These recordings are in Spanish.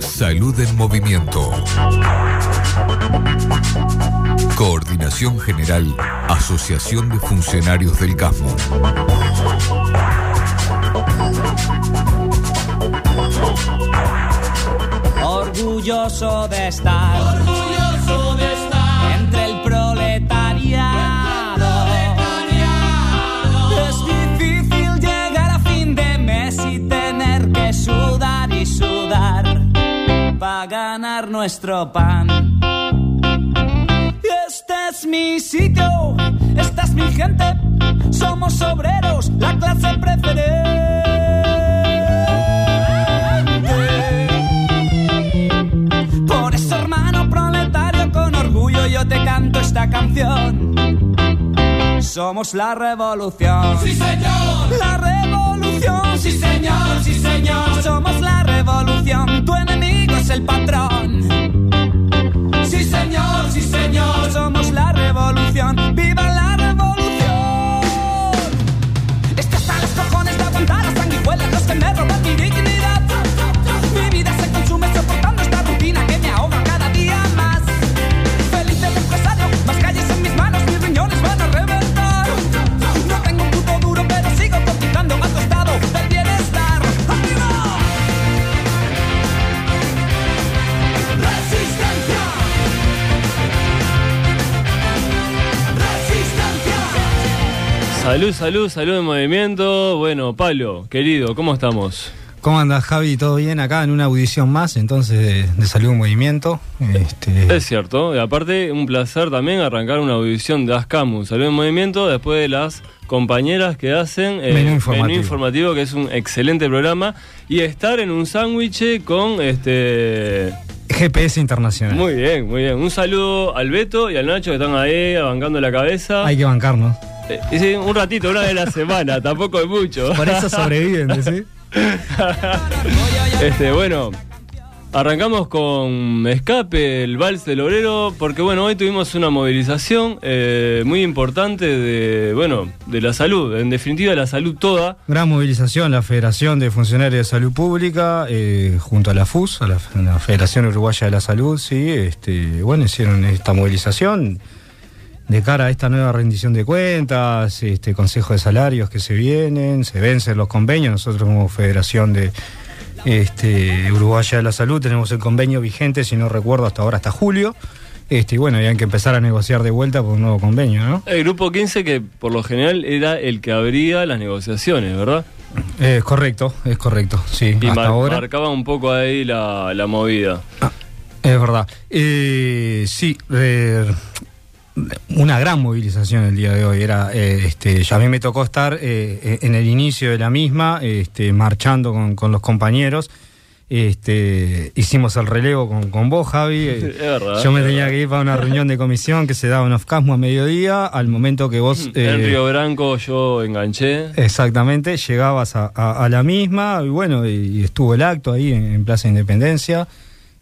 Salud en Movimiento. Coordinación General, Asociación de Funcionarios del CASMO. Orgulloso de estar. Orgulloso de estar. Para ganar nuestro pan. Este es mi sitio, esta es mi gente. Somos obreros, la clase preferente. Por eso, hermano proletario, con orgullo yo te canto esta canción. Somos la revolución. Sí, señor. La revolución. Sí, señor, sí, señor. Somos la revolución. Tu enemigo es el patrón. Sí, señor, sí, señor. Somos la revolución. ¡Viva la revolución! Estoy hasta los cojones de aguantar a sanguijuelas los que me roban mi dignidad. Salud, salud, salud en movimiento. Bueno, Pablo, querido, ¿cómo estamos? ¿Cómo andas, Javi? ¿Todo bien acá en una audición más, entonces, de, de Salud en Movimiento? Este, Es cierto, y aparte un placer también arrancar una audición de Ascamus, Salud en Movimiento, después de las compañeras que hacen eh, Menú informativo. Informativo, que es un excelente programa, y estar en un sándwich con este... GPS Internacional. Muy bien, muy bien. Un saludo al Beto y al Nacho que están ahí bancando la cabeza. Hay que bancarnos. Eh, sí, un ratito, una vez a la semana, tampoco es mucho. Por eso sobreviven, ¿sí? Este, bueno, arrancamos con Escape, el Vals del Obrero, porque bueno, hoy tuvimos una movilización eh, muy importante de, bueno, de la salud, en definitiva la salud toda. Gran movilización, la Federación de Funcionarios de Salud Pública, eh, junto a la FUS, a la, a la Federación Uruguaya de la Salud, sí, este, bueno, hicieron esta movilización de cara a esta nueva rendición de cuentas, este consejo de salarios que se vienen, se vencen los convenios, nosotros como Federación de este, Uruguaya de la Salud tenemos el convenio vigente, si no recuerdo, hasta ahora, hasta julio, este, y bueno, hay que empezar a negociar de vuelta por un nuevo convenio, ¿no? El grupo 15 que por lo general era el que abría las negociaciones, ¿verdad? Es correcto, es correcto, sí, Y hasta mar- ahora. marcaba un poco ahí la, la movida. Es verdad. Eh, sí, eh, una gran movilización el día de hoy. Era, eh, este, ya a mí me tocó estar eh, en el inicio de la misma, este, marchando con, con los compañeros. Este, hicimos el relevo con, con vos, Javi. Eh, verdad, Yo me tenía que ir para una reunión de comisión que se daba en Ofcasmo a mediodía. Al momento que vos. eh, en Río Branco yo enganché. Exactamente, llegabas a, a- a la misma y bueno, y, y estuvo el acto ahí en, en Plaza Independencia,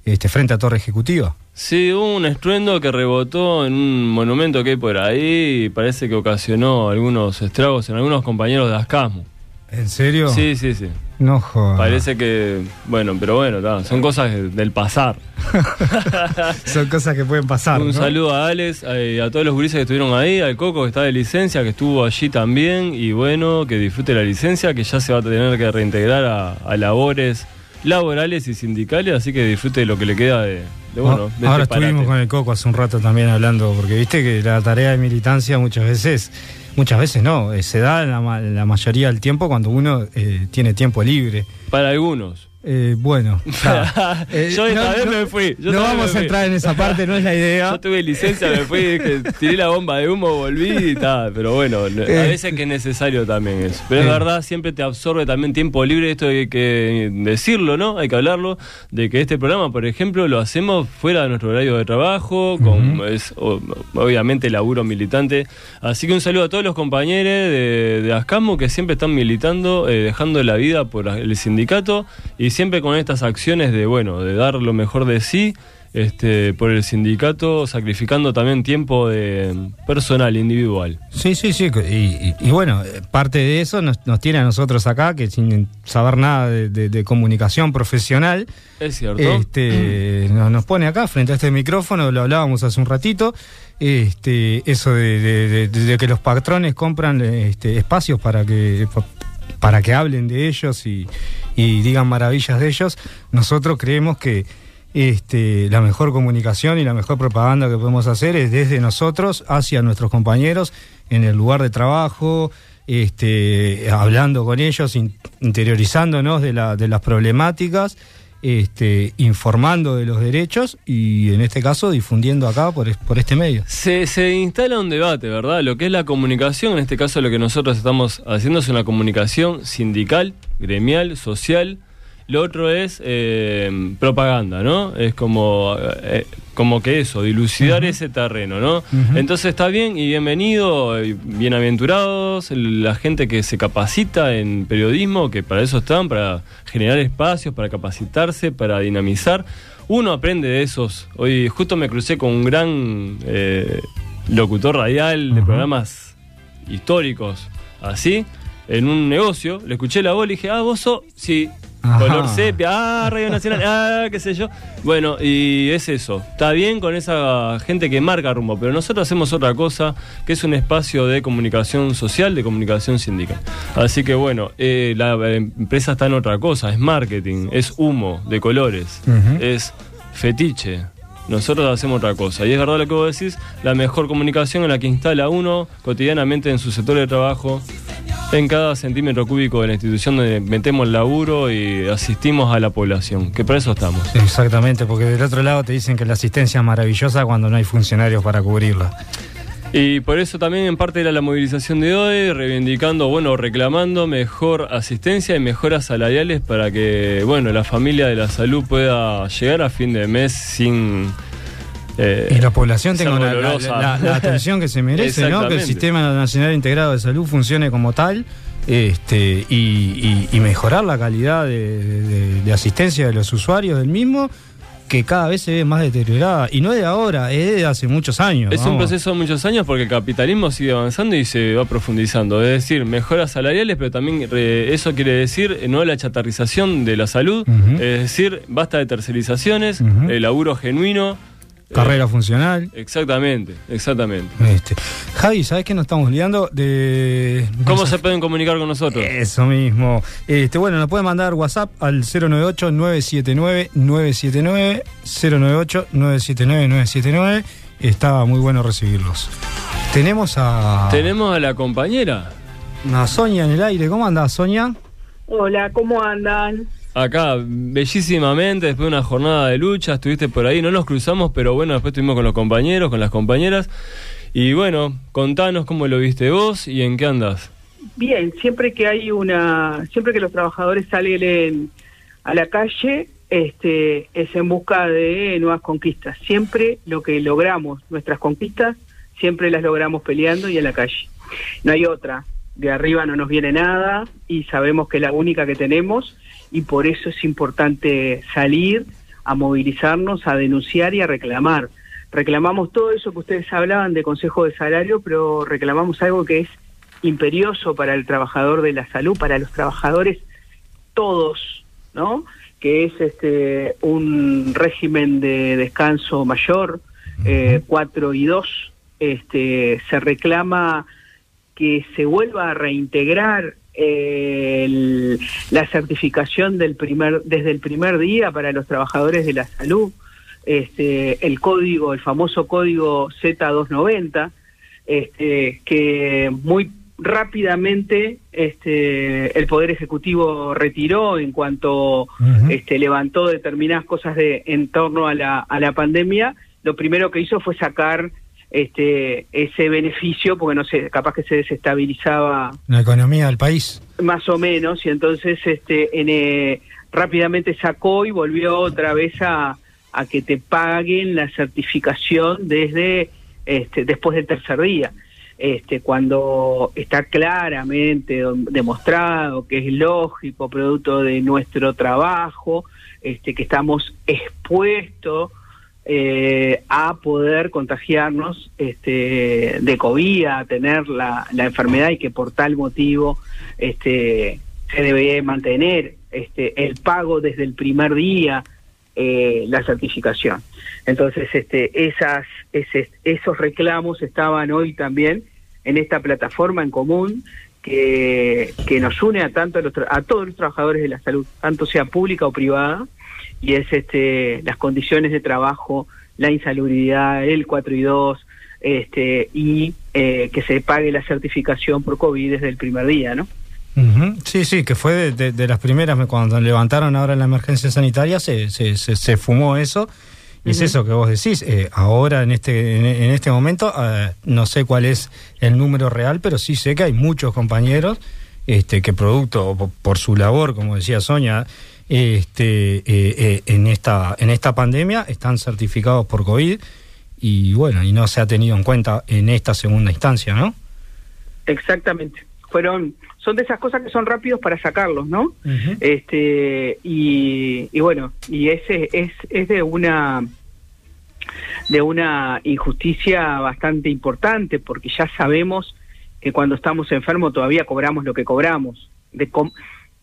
este, frente a Torre Ejecutiva. Sí, hubo un estruendo que rebotó en un monumento que hay por ahí y parece que ocasionó algunos estragos en algunos compañeros de Ascasmo. ¿En serio? Sí, sí, sí. No jodas. Parece que, bueno, pero bueno, son cosas de- del pasar. Son cosas que pueden pasar. Un ¿no? saludo a Alex, eh, a todos los gurises que estuvieron ahí, al Coco que está de licencia, que estuvo allí también, y bueno, que disfrute la licencia, que ya se va a tener que reintegrar a, a labores laborales y sindicales, así que disfrute de lo que le queda de, de, bueno, de Ah, Ahora este estuvimos parate. con el Coco hace un rato también hablando, porque viste que la tarea de militancia muchas veces, muchas veces no, eh, se da la, la mayoría del tiempo cuando uno eh, tiene tiempo libre. Para algunos. Eh, bueno, está. Eh, Yo esta vez me fui, yo no vamos a entrar en esa parte, no es la idea. Yo tuve licencia, me fui, dije, tiré la bomba de humo, volví y tal. Pero bueno, a veces que es necesario también eso. Pero es Eh. verdad, siempre te absorbe también tiempo libre. Esto hay que decirlo, ¿no? Hay que hablarlo. De que este programa, por ejemplo, lo hacemos fuera de nuestro horario de trabajo, con es, o- obviamente laburo militante. Así que un saludo a todos los compañeros de, de Ascamo que siempre están militando, eh, dejando la vida por el sindicato y siempre con estas acciones de, bueno, de dar lo mejor de sí este, por el sindicato, sacrificando también tiempo de personal, individual. Sí, sí, sí. Y, y- y bueno, parte de eso nos, nos tiene a nosotros acá, que sin saber nada de, de- de comunicación profesional, Es cierto. este, nos, nos pone acá frente a este micrófono, lo hablábamos hace un ratito, este, eso de- de que los patrones compran este, espacios para que para que hablen de ellos y, y digan maravillas de ellos, nosotros creemos que este, la mejor comunicación y la mejor propaganda que podemos hacer es desde nosotros hacia nuestros compañeros en el lugar de trabajo, este, hablando con ellos, in- interiorizándonos de, la, de las problemáticas, este, informando de los derechos y en este caso difundiendo acá por, es- por este medio. Se, se instala un debate, ¿verdad? Lo que es la comunicación, en este caso lo que nosotros estamos haciendo es una comunicación sindical, gremial, social. Lo otro es eh, propaganda, ¿no? Es como, eh, como que eso, dilucidar ese terreno, ¿no? Entonces está bien y bienvenido, y bienaventurados, la gente que se capacita en periodismo, que para eso están, para generar espacios, para capacitarse, para dinamizar. Uno aprende de esos. Hoy justo me crucé con un gran eh, locutor radial de programas históricos, así, en un negocio. Le escuché la voz y dije, ah, vos sos, sí, Ajá. color sepia, ah, Radio Nacional, ah, qué sé yo. Bueno, y es eso. Está bien con esa gente que marca rumbo, pero nosotros hacemos otra cosa, que es un espacio de comunicación social, de comunicación sindical. Así que bueno, eh, la empresa está en otra cosa, es marketing, es humo de colores, es fetiche. Nosotros hacemos otra cosa. Y es verdad lo que vos decís, la mejor comunicación en la que instala uno cotidianamente en su sector de trabajo, en cada centímetro cúbico de la institución donde metemos el laburo y asistimos a la población, que para eso estamos. Exactamente, porque del otro lado te dicen que la asistencia es maravillosa cuando no hay funcionarios para cubrirla. Y por eso también en parte era la movilización de hoy, reivindicando, bueno, reclamando mejor asistencia y mejoras salariales para que, bueno, la familia de la salud pueda llegar a fin de mes sin... eh, Y la población tenga la, dolorosa. la- la atención que se merece, ¿no? Que el. Sistema Nacional Integrado de Salud funcione como tal este, y, y- y mejorar la calidad de, de- de asistencia de los usuarios del mismo, que cada vez se ve más deteriorada. Y no es de ahora, es de hace muchos años. Es un proceso de muchos años porque el capitalismo sigue avanzando y se va profundizando. Es decir, mejoras salariales, pero también eh, eso quiere decir eh, no la chatarrización de la salud. Es decir, basta de tercerizaciones, el laburo genuino. Carrera Eh, funcional. exactamente, exactamente. Este. Javi, ¿sabes qué nos estamos liando? De... ¿Cómo se pueden comunicar con nosotros? Eso mismo. Este, bueno, nos puede mandar WhatsApp al 098-979-979. 098-979-979. Está muy bueno recibirlos. Tenemos a, Tenemos a la compañera a Sonia en el aire. ¿Cómo anda, Sonia? Hola, ¿cómo andan? Acá bellísimamente, después de una jornada de lucha, estuviste por ahí, no nos cruzamos, pero bueno, después estuvimos con los compañeros, con las compañeras. Y bueno, contanos cómo lo viste vos y en qué andas. Bien, siempre que hay una, siempre que los trabajadores salen a la calle, este, es en busca de nuevas conquistas. Siempre lo que logramos, nuestras conquistas, siempre las logramos peleando y en la calle. No hay otra. De arriba no nos viene nada y sabemos que es la única que tenemos y por eso es importante salir a movilizarnos, a denunciar y a reclamar. Reclamamos todo eso que ustedes hablaban de Consejo de Salario, pero reclamamos algo que es imperioso para el trabajador de la salud, para los trabajadores todos, ¿no? Que es este un régimen de descanso mayor, eh, 4 y 2. Este, se reclama que se vuelva a reintegrar eh, el- la certificación del primer desde el primer día para los trabajadores de la salud este el código el famoso código Z290 este que muy rápidamente este, el Poder Ejecutivo retiró en cuanto este, levantó determinadas cosas de en torno a la, a la pandemia, lo primero que hizo fue sacar este, ese beneficio, porque no sé, capaz que se desestabilizaba La economía del país. más o menos, y entonces este, en, eh, rápidamente sacó y volvió otra vez a, a que te paguen la certificación desde este, después del tercer día. Este, cuando está claramente demostrado que es lógico, producto de nuestro trabajo, este, que estamos expuestos eh, a poder contagiarnos este, de COVID, a tener la, la enfermedad y que por tal motivo este, se debe mantener este, el pago desde el primer día, eh, la certificación. Entonces, este, esas, ese, esos reclamos estaban hoy también en esta plataforma en común que, que nos une a tanto a, todos los trabajadores de la salud, tanto sea pública o privada, y es este, las condiciones de trabajo, la insalubridad, el 4 y 2, este, y eh, que se pague la certificación por COVID desde el primer día, ¿no? Ujú. Sí, sí, que fue de, de- de las primeras, cuando levantaron ahora la emergencia sanitaria, se, se, se, se fumó eso. Y es eso que vos decís. eh, ahora, en este, en, en este momento, eh, no sé cuál es el número real, pero sí sé que hay muchos compañeros este, que producto o po- por su labor, como decía Sonia, este, eh, eh, en, esta, en esta pandemia están certificados por COVID y bueno, y no se ha tenido en cuenta en esta segunda instancia, ¿no? Exactamente. Fueron, son de esas cosas que son rápidos para sacarlos, ¿no? Este, y, y bueno, y ese es, es de una de una injusticia bastante importante porque ya sabemos que cuando estamos enfermos todavía cobramos lo que cobramos. De com-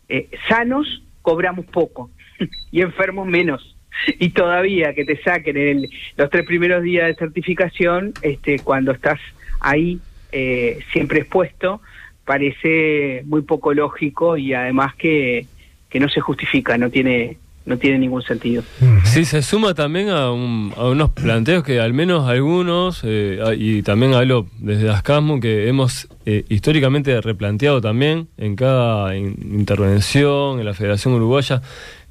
eh, sanos cobramos poco y enfermos menos. Y todavía que te saquen el- los tres primeros días de certificación, este, cuando estás ahí eh, siempre expuesto, parece muy poco lógico y además que, que no se justifica, no tiene, no tiene ningún sentido. Sí, se suma también a, un- a unos planteos que al menos algunos, eh, y también hablo desde Ascasmo, que hemos eh, históricamente replanteado también en cada in- intervención en la Federación Uruguaya,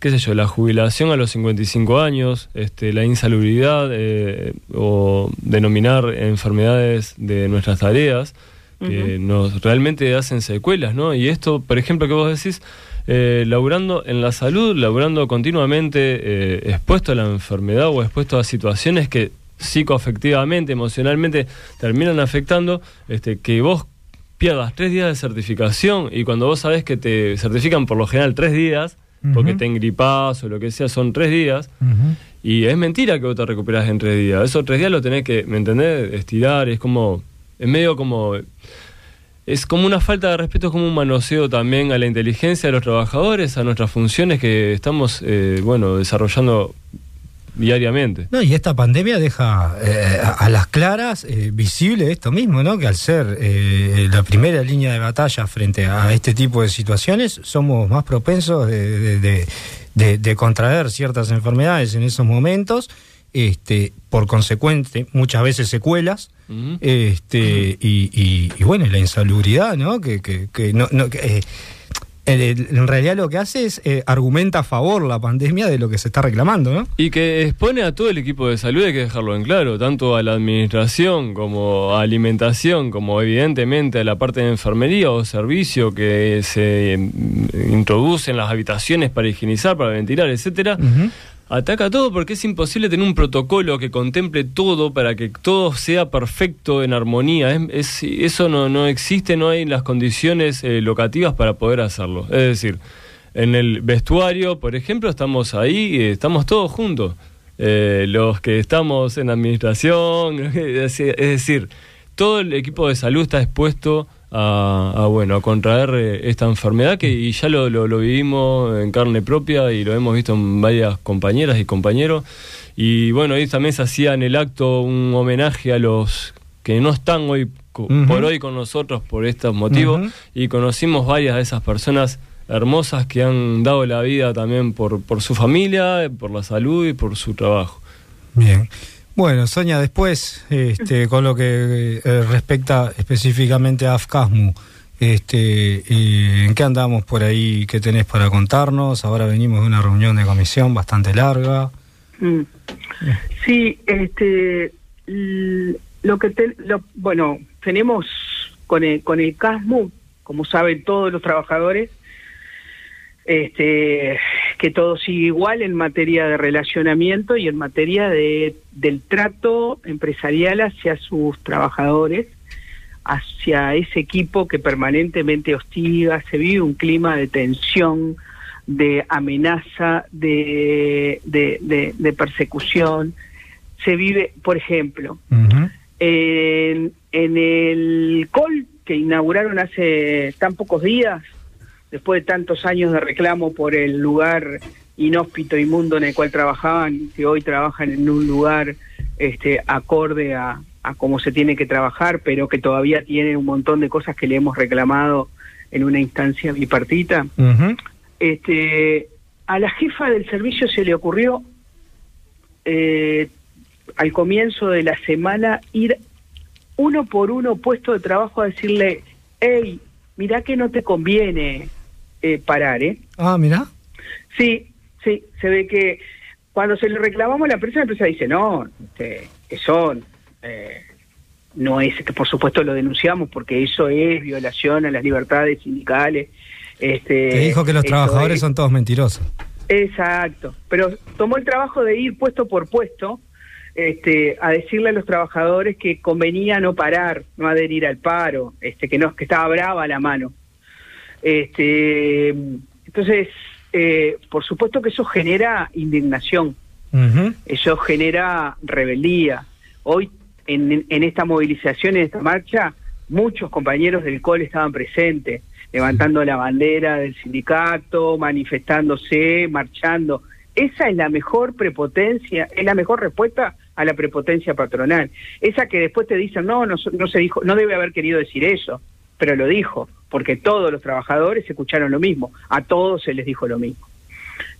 qué sé yo, la jubilación a los 55 años, este, la insalubridad eh, o denominar enfermedades de nuestras tareas que nos realmente hacen secuelas, ¿no? Y esto, por ejemplo, que vos decís, eh, laburando en la salud, laburando continuamente eh, expuesto a la enfermedad o expuesto a situaciones que psicoafectivamente, emocionalmente terminan afectando, este, que vos pierdas tres días de certificación y cuando vos sabés que te certifican por lo general tres días, porque te engripás o lo que sea, son tres días, y es mentira que vos te recuperás en tres días. Esos tres días lo tenés que, ¿me entendés? Estirar, es como, es medio como, es como una falta de respeto, es como un manoseo también a la inteligencia de los trabajadores, a nuestras funciones que estamos, eh, bueno, desarrollando diariamente. No, y esta pandemia deja eh, a, las claras eh, visible esto mismo, ¿no? Que al ser eh, la primera línea de batalla frente a este tipo de situaciones, somos más propensos de- de- de- de contraer ciertas enfermedades en esos momentos, este, por consecuente, muchas veces secuelas. Este, y, y- y bueno, la insalubridad, ¿no? Que, que, que no, no, que, eh, en, realidad lo que hace es eh, argumenta a favor la pandemia de lo que se está reclamando, ¿no? Y que expone a todo el equipo de salud, hay que dejarlo en claro, tanto a la administración como a alimentación, como evidentemente a la parte de enfermería o servicio que se mm, introduce en las habitaciones para higienizar, para ventilar, etcétera. Ataca todo porque es imposible tener un protocolo que contemple todo para que todo sea perfecto en armonía. Es, es- eso no, no existe, no hay las condiciones eh, locativas para poder hacerlo. Es decir, en el vestuario, por ejemplo, estamos ahí, eh, estamos todos juntos. Eh, los que estamos en administración, es decir, todo el equipo de salud está expuesto a, a, bueno a contraer eh, esta enfermedad que y ya lo, lo, lo vivimos en carne propia y lo hemos visto en varias compañeras y compañeros y bueno ahí también se hacía en el acto un homenaje a los que no están hoy por hoy con nosotros por estos motivos y conocimos varias de esas personas hermosas que han dado la vida también por, por su familia, por la salud y por su trabajo. Bien. Bueno, Sonia, después, este, con lo que eh, respecta específicamente a AFCASMU, Este, y ¿En qué andamos por ahí? ¿Qué tenés para contarnos? Ahora venimos de una reunión de comisión bastante larga. Mm. Sí, este, lo que te- lo- bueno, tenemos con el, con el CASMU, como saben todos los trabajadores, este, que todo sigue igual en materia de relacionamiento y en materia de, del trato empresarial hacia sus trabajadores, hacia ese equipo que permanentemente hostiga, se vive un clima de tensión, de amenaza, de, de, de- de persecución. Se vive, por ejemplo, en, en el COL que inauguraron hace tan pocos días, después de tantos años de reclamo por el lugar inhóspito, inmundo en el cual trabajaban, que hoy trabajan en un lugar este, acorde a, a cómo se tiene que trabajar, pero que todavía tiene un montón de cosas que le hemos reclamado en una instancia bipartita. Este, a la jefa del servicio se le ocurrió eh, al comienzo de la semana ir uno por uno puesto de trabajo a decirle, hey, mirá que no te conviene eh, parar, ¿eh? Ah, mira. Sí, sí, se ve que cuando se le reclamamos a la empresa, la empresa dice, no, este, eso eh, no es, que por supuesto lo denunciamos porque eso es violación a las libertades sindicales. Este, Te dijo que los trabajadores es- son todos mentirosos. Exacto, pero tomó el trabajo de ir puesto por puesto este, a decirle a los trabajadores que convenía no parar, no adherir al paro, este, que no que estaba brava la mano. Este, entonces, eh, por supuesto que eso genera indignación, eso genera rebeldía. Hoy, en, en esta movilización, en esta marcha, muchos compañeros del COL estaban presentes, levantando la bandera del sindicato, manifestándose, marchando. Esa es la mejor prepotencia, es la mejor respuesta a la prepotencia patronal. Esa que después te dicen, no, no, no se dijo, no debe haber querido decir eso, pero lo dijo, porque todos los trabajadores escucharon lo mismo, a todos se les dijo lo mismo.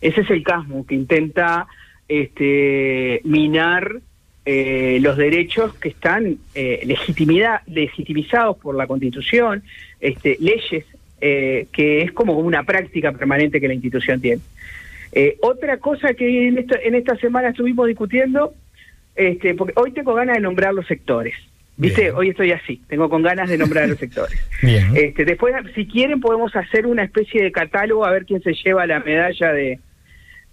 Ese es el casmo que intenta este, minar eh, los derechos que están eh, legitimidad, legitimizados por la Constitución, este, leyes, eh, que es como una práctica permanente que la institución tiene. Eh, otra cosa que en esta, en esta semana estuvimos discutiendo, este, porque hoy tengo ganas de nombrar los sectores. ¿Viste? Bien. Hoy estoy así, tengo con ganas de nombrar los sectores. Bien. Este, después, si quieren, podemos hacer una especie de catálogo a ver quién se lleva la medalla de,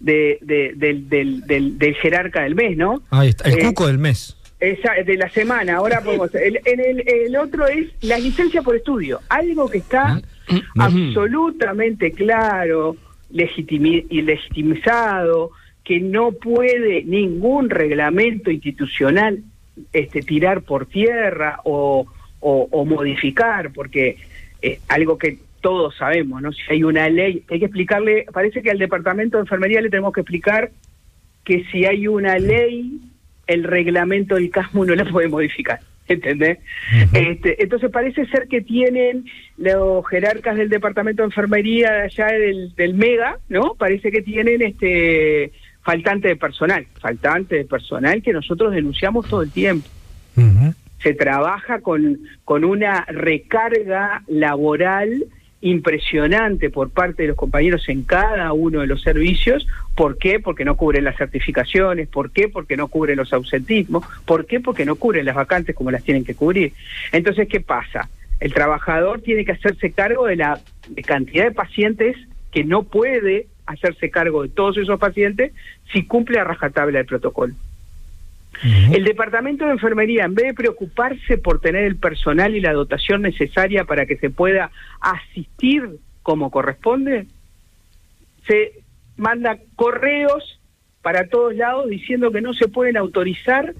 de, de- del, del, del, del jerarca del mes, ¿no? Ahí está. El Eh, cuco del mes. Esa, de la semana, ahora podemos. El, en el, el otro es la licencia por estudio, algo que está absolutamente claro, legitimi- y legitimizado, que no puede ningún reglamento institucional este, tirar por tierra o, o- o modificar, porque es algo que todos sabemos, ¿no? Si hay una ley, hay que explicarle, parece que al departamento de enfermería le tenemos que explicar que si hay una ley, el reglamento del CASMU no la puede modificar. ¿Entendés? este, entonces parece ser que tienen los jerarcas del departamento de enfermería de allá del, del Mega, ¿no? Parece que tienen este faltante de personal, faltante de personal que nosotros denunciamos todo el tiempo se trabaja con, con una recarga laboral impresionante por parte de los compañeros en cada uno de los servicios. ¿Por qué? Porque no cubren las certificaciones. ¿Por qué? Porque no cubren los ausentismos. ¿Por qué? Porque no cubren las vacantes como las tienen que cubrir. Entonces, ¿qué pasa? El trabajador tiene que hacerse cargo de la cantidad de pacientes que no puede hacerse cargo de todos esos pacientes si cumple a rajatabla el protocolo. El departamento de enfermería, en vez de preocuparse por tener el personal y la dotación necesaria para que se pueda asistir como corresponde, se manda correos para todos lados diciendo que no se pueden autorizar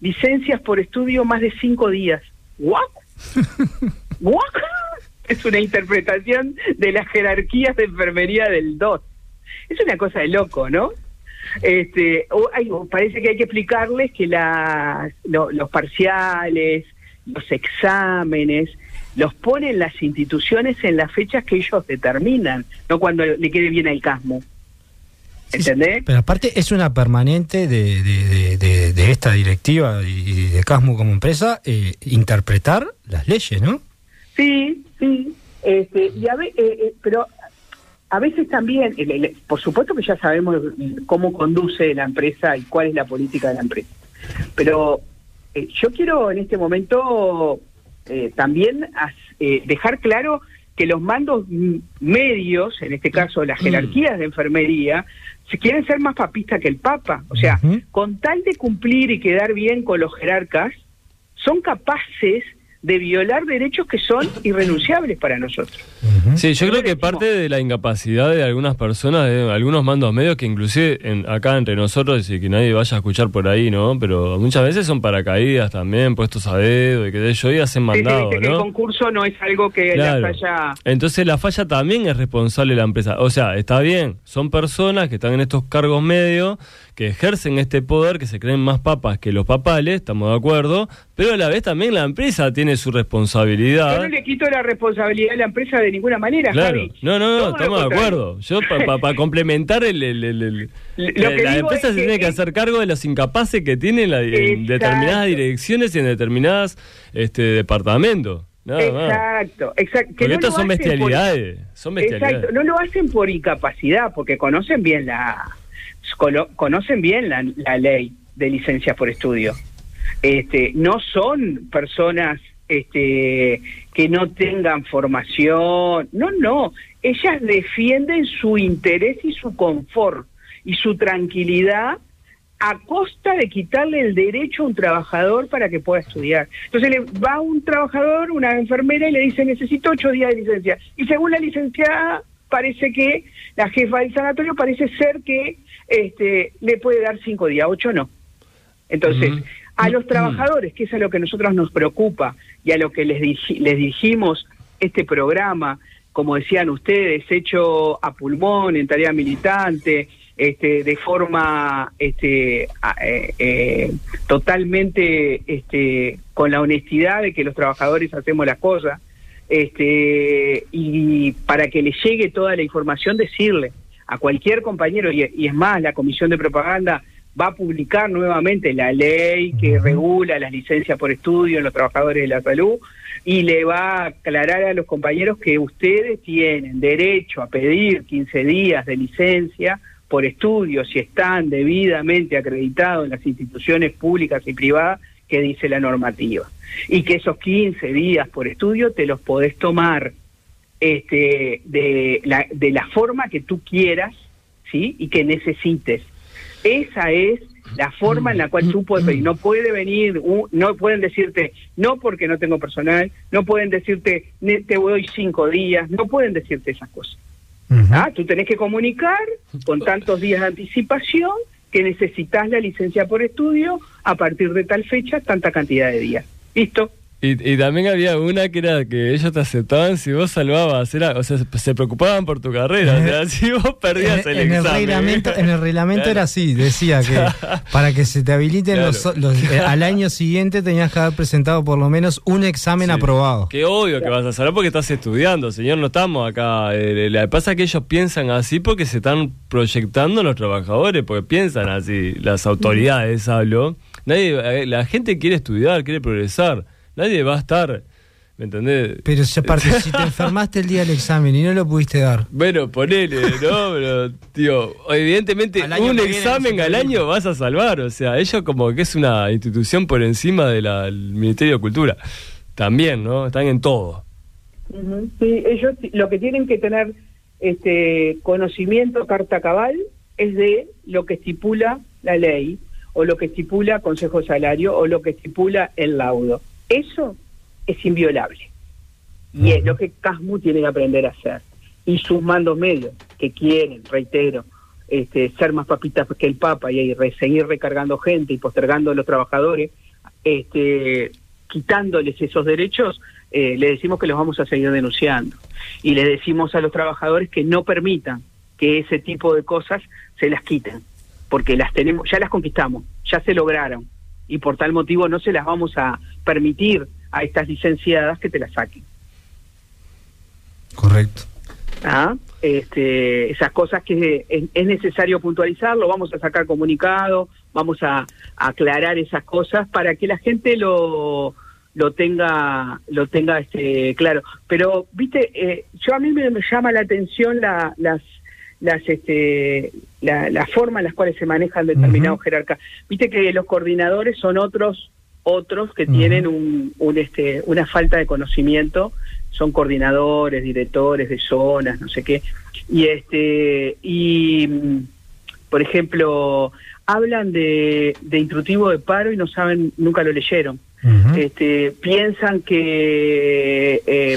licencias por estudio más de cinco días. ¿What? ¿What? Es una interpretación de las jerarquías de enfermería del DOT. Es una cosa de loco, ¿no? Este, o hay- o parece que hay que explicarles que las- lo- los parciales, los exámenes, los ponen las instituciones en las fechas que ellos determinan, no cuando le quede bien al casmo. ¿Entendés? Pero aparte es una permanente de, de- de- esta directiva y de Casmu como empresa eh, interpretar las leyes, ¿no? Sí, sí. Este, y a ve- eh, eh, pero a veces también, el- el- por supuesto que ya sabemos cómo conduce la empresa y cuál es la política de la empresa. Pero eh, yo quiero en este momento eh, también as- eh, dejar claro que los mandos mm, medios, en este caso las jerarquías de enfermería, se quieren ser más papistas que el Papa. O sea, con tal de cumplir y quedar bien con los jerarcas, son capaces de violar derechos que son irrenunciables para nosotros. Sí, yo creo que decimos- parte de la incapacidad de algunas personas, de algunos mandos medios, que inclusive en- acá entre nosotros, y que nadie vaya a escuchar por ahí, ¿no? Pero muchas veces son paracaídas también, puestos a dedo y que de yo y hacen Sí, sí, mandado, que el ¿no? concurso no es algo que Claro. la haya... Entonces la falla también es responsable de la empresa. O sea, está bien, son personas que están en estos cargos medios, que ejercen este poder, que se creen más papas que los papales, estamos de acuerdo, pero a la vez también la empresa tiene su Yo responsabilidad. no le quito la responsabilidad de la empresa de ninguna manera, Claro, Javi. no, no, no, estamos de acuerdo. Yo, para complementar el. el- el- el- Lo la que la empresa es se que- tiene que hacer cargo de los incapaces que tiene en, la- en Exacto. determinadas direcciones y en determinadas este, departamentos. Exacto, exacto. que no estas son por- bestialidades. Son bestialidades. Exacto, no lo hacen por incapacidad, porque conocen bien la conocen bien la, la ley de licencias por estudio. Este, no son personas este, que no tengan formación, no, no, ellas defienden su interés y su confort y su tranquilidad a costa de quitarle el derecho a un trabajador para que pueda estudiar. Entonces le va un trabajador, una enfermera, y le dice, necesito ocho días de licencia. Y según la licenciada, parece que la jefa del sanatorio parece ser que este, le puede dar cinco días, ocho no. Entonces, a los trabajadores, que es a lo que a nosotros nos preocupa y a lo que les, les dijimos este programa, como decían ustedes, hecho a pulmón, en tarea militante, este, de forma este, eh, eh, totalmente este, con la honestidad de que los trabajadores hacemos las cosas, este, y para que le llegue toda la información, decirle a cualquier compañero, y, y es más, la Comisión de Propaganda va a publicar nuevamente la ley que regula las licencias por estudio en los trabajadores de la salud y le va a aclarar a los compañeros que ustedes tienen derecho a pedir 15 días de licencia por estudio si están debidamente acreditados en las instituciones públicas y privadas que dice la normativa. Y que esos 15 días por estudio te los podés tomar este, de, la, de la forma que tú quieras ¿sí? y que necesites. Esa es la forma en la cual tú puedes pedir. No puede venir, no pueden decirte, no porque no tengo personal, no pueden decirte, "Ne- te doy cinco días, no pueden decirte esas cosas. Ah, Tú tenés que comunicar con tantos días de anticipación que necesitas la licencia por estudio a partir de tal fecha, tanta cantidad de días. ¿Listo? Y, y también había una que era que ellos te aceptaban si vos salvabas, era, o sea, se, preocupaban por tu carrera, o sea, si vos perdías en, el en el examen. reglamento, en el reglamento Claro. era así, decía que para que se te habiliten Claro. los, los- eh, al año siguiente tenías que haber presentado por lo menos un examen Sí. aprobado. Qué obvio que vas a saber porque estás estudiando, señor, no estamos acá. eh, pasa que ellos piensan así porque se están proyectando los trabajadores, porque piensan así, las autoridades hablo. Nadie, eh, la gente quiere estudiar, quiere progresar. Nadie va a estar, ¿me entendés? Pero si aparte, si te enfermaste el día del examen y no lo pudiste dar, Bueno, ponele, ¿no? Pero, tío, evidentemente un examen al año vas a salvar. O sea, ellos como que es una institución por encima del Ministerio de Cultura. También, ¿no? Están en todo. Sí, ellos lo que tienen que tener este conocimiento carta cabal es de lo que estipula la ley o lo que estipula Consejo Salario o lo que estipula el laudo. Eso es inviolable. Y es lo que CASMU tiene que aprender a hacer. Y sus mandos medios, que quieren, reitero, este, ser más papitas que el Papa y, re- seguir recargando gente y postergando a los trabajadores, este, quitándoles esos derechos, eh, le decimos que los vamos a seguir denunciando. Y le decimos a los trabajadores que no permitan que ese tipo de cosas se las quiten, porque las tenemos, ya las conquistamos, ya se lograron, y por tal motivo no se las vamos a permitir a estas licenciadas que te las saquen. correcto. ¿ah? este, esas cosas que es, es necesario puntualizarlo, vamos a sacar comunicado, vamos a, a aclarar esas cosas para que la gente lo, lo tenga lo tenga este claro pero viste eh, yo a mí me, me llama la atención la, las las este la, la forma en las cuales se manejan determinados jerarcas viste que los coordinadores son otros otros que tienen un, un este una falta de conocimiento. Son coordinadores directores de zonas no sé qué. Y este y por ejemplo hablan de, de instrutivo de paro y no saben nunca lo leyeron. Este, piensan que eh,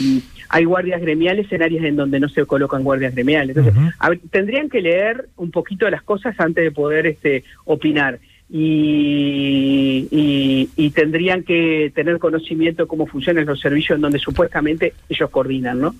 hay guardias gremiales en áreas en donde no se colocan guardias gremiales. Entonces, tendrían que leer un poquito las cosas antes de poder este, opinar. Y, y- y tendrían que tener conocimiento de cómo funcionan los servicios en donde supuestamente ellos coordinan, ¿no?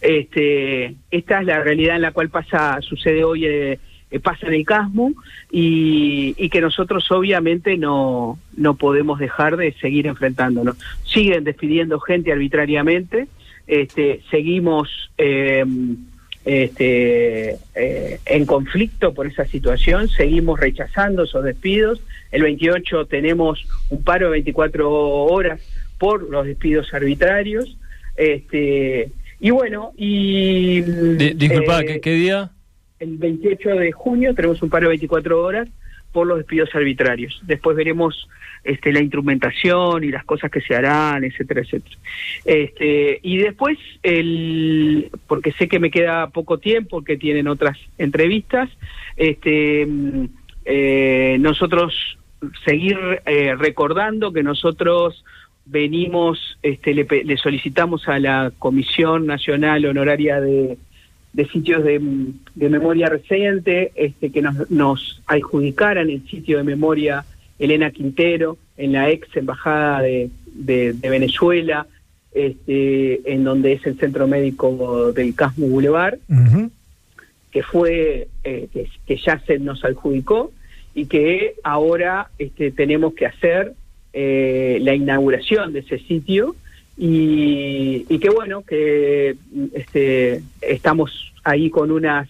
Este, esta es la realidad en la cual pasa, sucede hoy, eh, eh, pasa en el CASMU y, y que nosotros obviamente no, no podemos dejar de seguir enfrentándonos. Siguen despidiendo gente arbitrariamente, este, seguimos eh, este, eh, en conflicto por esa situación, seguimos rechazando esos despidos. El 28 tenemos un paro de 24 horas por los despidos arbitrarios. Este, y bueno, y... Di- disculpa, eh, ¿qué, qué día? el 28 de junio tenemos un paro de 24 horas por los despidos arbitrarios. Después veremos este, la instrumentación y las cosas que se harán, etcétera, etcétera. Este, y después, el, porque sé que me queda poco tiempo, que tienen otras entrevistas, este, eh, nosotros seguir eh, recordando que nosotros venimos, este, le, le solicitamos a la Comisión Nacional Honoraria de, de sitios de, de memoria reciente, este, que nos, nos adjudicaran el sitio de memoria Elena Quintero en la ex embajada de, de- de Venezuela, este, en donde es el centro médico del Casmo Boulevard, que fue eh, que, que ya se nos adjudicó y que ahora este, tenemos que hacer eh, la inauguración de ese sitio y, y que bueno que este, estamos ahí con unas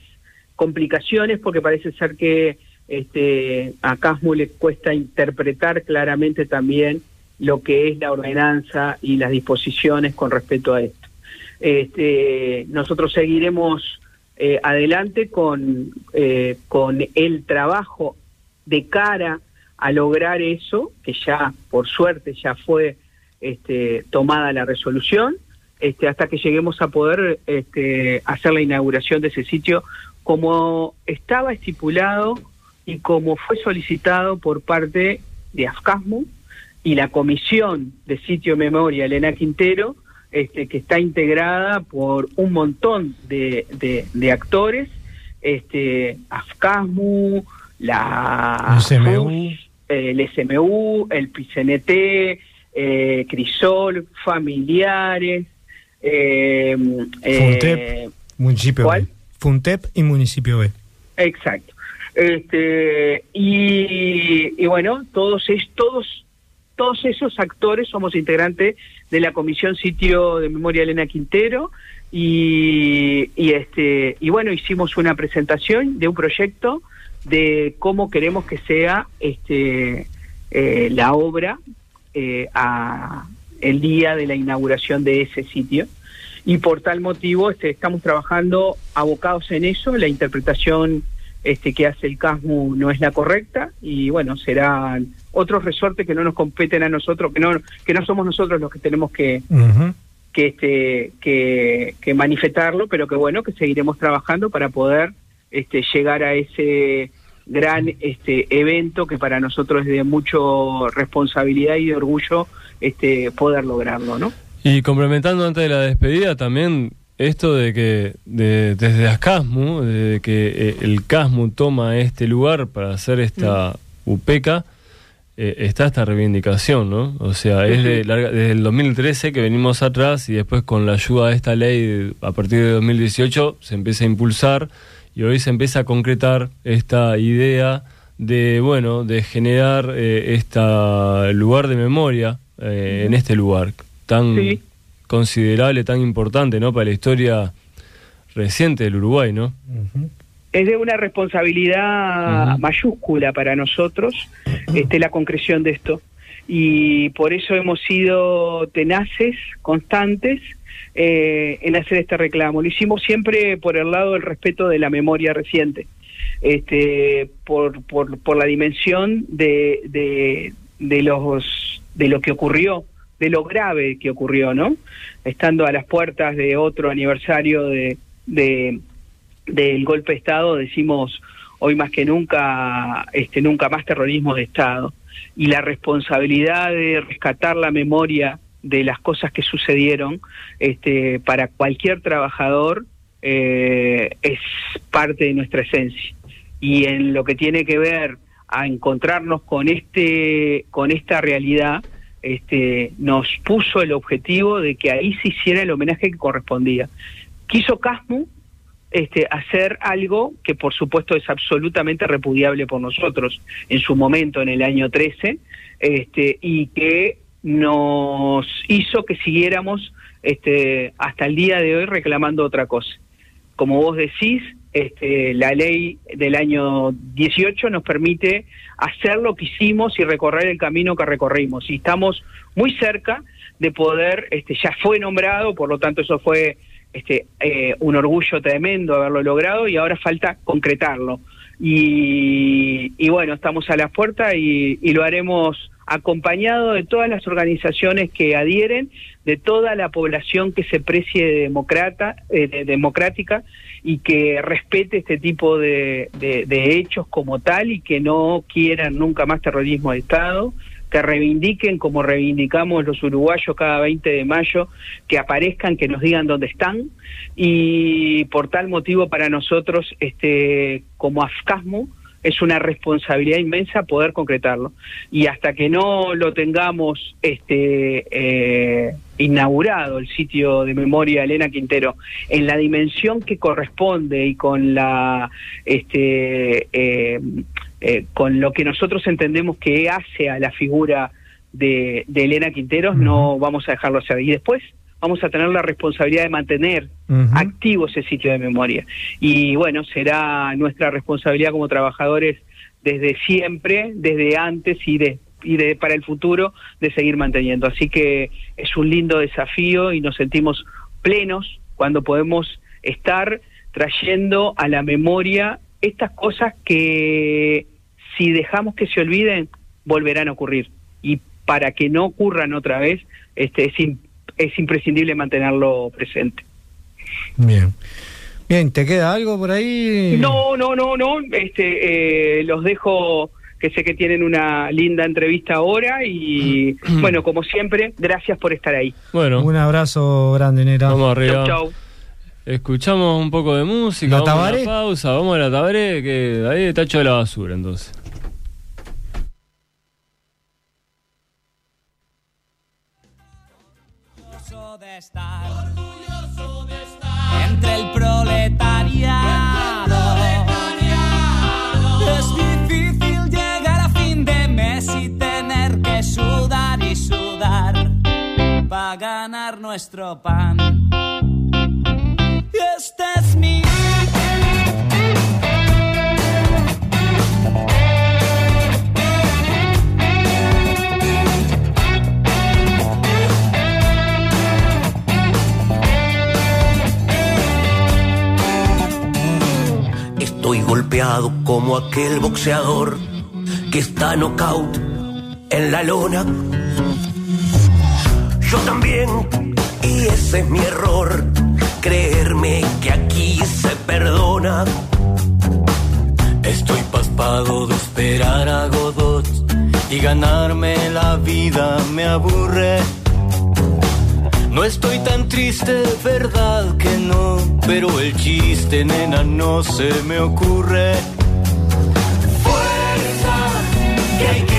complicaciones porque parece ser que este, a Casmo le cuesta interpretar claramente también lo que es la ordenanza y las disposiciones con respecto a esto. Este, nosotros seguiremos eh, adelante con, eh, con el trabajo de cara a lograr eso, que ya por suerte ya fue este, tomada la resolución, este, hasta que lleguemos a poder este, hacer la inauguración de ese sitio como estaba estipulado y como fue solicitado por parte de AFCASMU y la Comisión de Sitio Memoria Elena Quintero, este, que está integrada por un montón de, de- de actores, este, AFCASMU, la SMU. El SMU, el PCNT, eh, Crisol, familiares, eh, eh, Funtep, municipio ¿cuál? B. Funtep y municipio B. Exacto. Este, y, y bueno, todos, es, todos, todos esos actores somos integrantes de la Comisión Sitio de Memoria Elena Quintero y, y este y bueno hicimos una presentación de un proyecto de cómo queremos que sea este eh, la obra eh, a el día de la inauguración de ese sitio. Y por tal motivo este, estamos trabajando abocados en eso. La interpretación este que hace el CASMU no es la correcta. Y bueno serán otros resortes que no nos competen a nosotros que no que no somos nosotros los que tenemos que que este que, que manifestarlo pero que bueno que seguiremos trabajando para poder este llegar a ese gran este evento que para nosotros es de mucho responsabilidad y de orgullo este poder lograrlo no Y complementando antes de la despedida también esto de que de- desde Ascasmu, de que eh, el CASMU toma este lugar para hacer esta UPECA, eh, está esta reivindicación, ¿no? O sea, es de larga- desde el 2013 que venimos atrás y después con la ayuda de esta ley a partir de 2018 se empieza a impulsar y hoy se empieza a concretar esta idea de, bueno, de generar eh, este lugar de memoria eh, en este lugar tan Sí. considerable, tan importante, ¿no? Para la historia reciente del Uruguay, ¿no? Es de una responsabilidad mayúscula para nosotros este, la concreción de esto. y por eso hemos sido tenaces, constantes eh, en hacer este reclamo. Lo hicimos siempre por el lado del respeto de la memoria reciente, este, por, la dimensión de, de, los, de lo que ocurrió, de lo grave que ocurrió, ¿no? Estando a las puertas de otro aniversario de del golpe de Estado, decimos hoy más que nunca, este, nunca más terrorismo de Estado. Y la responsabilidad de rescatar la memoria de las cosas que sucedieron este, para cualquier trabajador eh, es parte de nuestra esencia. Y en lo que tiene que ver a encontrarnos con este con esta realidad, este, nos puso el objetivo de que ahí se hiciera el homenaje que correspondía. Quiso Casmu este, hacer algo que por supuesto es absolutamente repudiable por nosotros en su momento, en el año 13, este, y que nos hizo que siguiéramos este, hasta el día de hoy reclamando otra cosa. Como vos decís, este, la ley del año 18 nos permite hacer lo que hicimos y recorrer el camino que recorrimos. Y estamos muy cerca de poder, este, ya fue nombrado, por lo tanto eso fue este, eh, un orgullo tremendo haberlo logrado y ahora falta concretarlo. Y, y bueno, estamos a la puerta y, y, lo haremos acompañado de todas las organizaciones que adhieren, de toda la población que se precie democrata, eh, de, democrática y que respete este tipo de, de, de hechos como tal y que no quieran nunca más terrorismo de Estado que reivindiquen como reivindicamos los uruguayos cada 20 de mayo, que aparezcan, que nos digan dónde están. Y por tal motivo para nosotros este como AFCASMO es una responsabilidad inmensa poder concretarlo. Y hasta que no lo tengamos este eh, inaugurado el sitio de memoria Elena Quintero en la dimensión que corresponde y con la este eh, eh, con lo que nosotros entendemos que hace a la figura de, de Elena Quinteros, uh -huh. no vamos a dejarlo hacer. Y después vamos a tener la responsabilidad de mantener uh -huh. activo ese sitio de memoria. Y bueno, será nuestra responsabilidad como trabajadores desde siempre, desde antes y de y de, para el futuro de seguir manteniendo. Así que es un lindo desafío y nos sentimos plenos cuando podemos estar trayendo a la memoria estas cosas que si dejamos que se olviden, volverán a ocurrir. Y para que no ocurran otra vez, este, es, in, es imprescindible mantenerlo presente. Bien. Bien, ¿te queda algo por ahí? No, no, no, no. Este, eh, los dejo que sé que tienen una linda entrevista ahora y bueno, como siempre, gracias por estar ahí. Bueno. Un abrazo grande, Nera. Vamos arriba. Chau, chau. Escuchamos un poco de música, ¿La vamos tabaré? a la pausa, vamos a la tabaré, que ahí está hecho de la basura entonces. Orgulloso de estar, orgulloso de estar entre el proletariado. Es difícil llegar a fin de mes y tener que sudar y sudar para ganar nuestro pan. Este Estoy golpeado como aquel boxeador que está knockout en la lona. Yo también, y ese es mi error, creerme que aquí se perdona. Estoy paspado de esperar a Godot y ganarme la vida me aburre. No estoy tan triste, verdad que no, pero el chiste, nena, no se me ocurre. Fuerza que hay que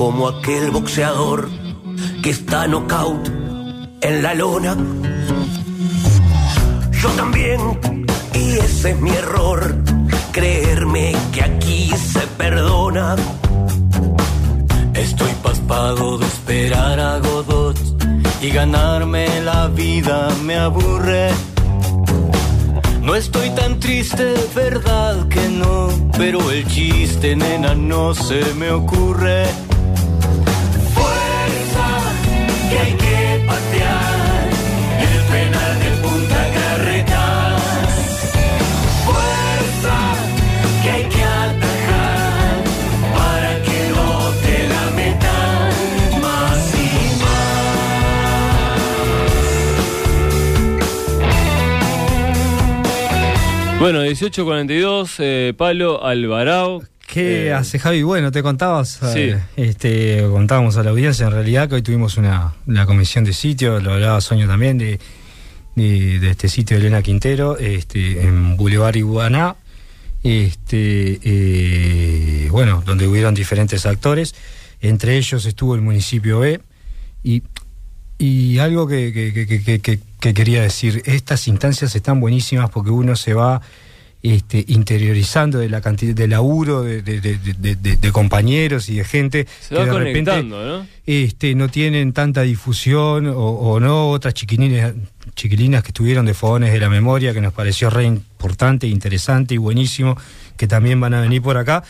como aquel boxeador que está knockout en la lona. Yo también, y ese es mi error, creerme que aquí se perdona. Estoy paspado de esperar a Godot y ganarme la vida me aburre. No estoy tan triste, verdad que no, pero el chiste, nena, no se me ocurre. Bueno, 18.42, eh, Palo Alvarado. ¿Qué Eh, hace Javi? Bueno, te contabas, Sí. eh, este, contábamos a la audiencia en realidad que hoy tuvimos una, una comisión de sitio, lo hablaba Soño también, de, de, de este sitio de Elena Quintero, este, en Boulevard Iguaná, este, eh, bueno, donde hubieron diferentes actores, entre ellos estuvo el municipio B, y, y algo que, que- que- que- que- que- que quería decir, estas instancias están buenísimas porque uno se va este, interiorizando de la cantidad de laburo de, de- de- de- de- de compañeros y de gente Se va que de repente ¿no? este, no tienen tanta difusión o, o no, otras chiquilines, chiquilinas que estuvieron de fogones de la memoria, que nos pareció re importante, interesante y buenísimo, que también van a venir por acá.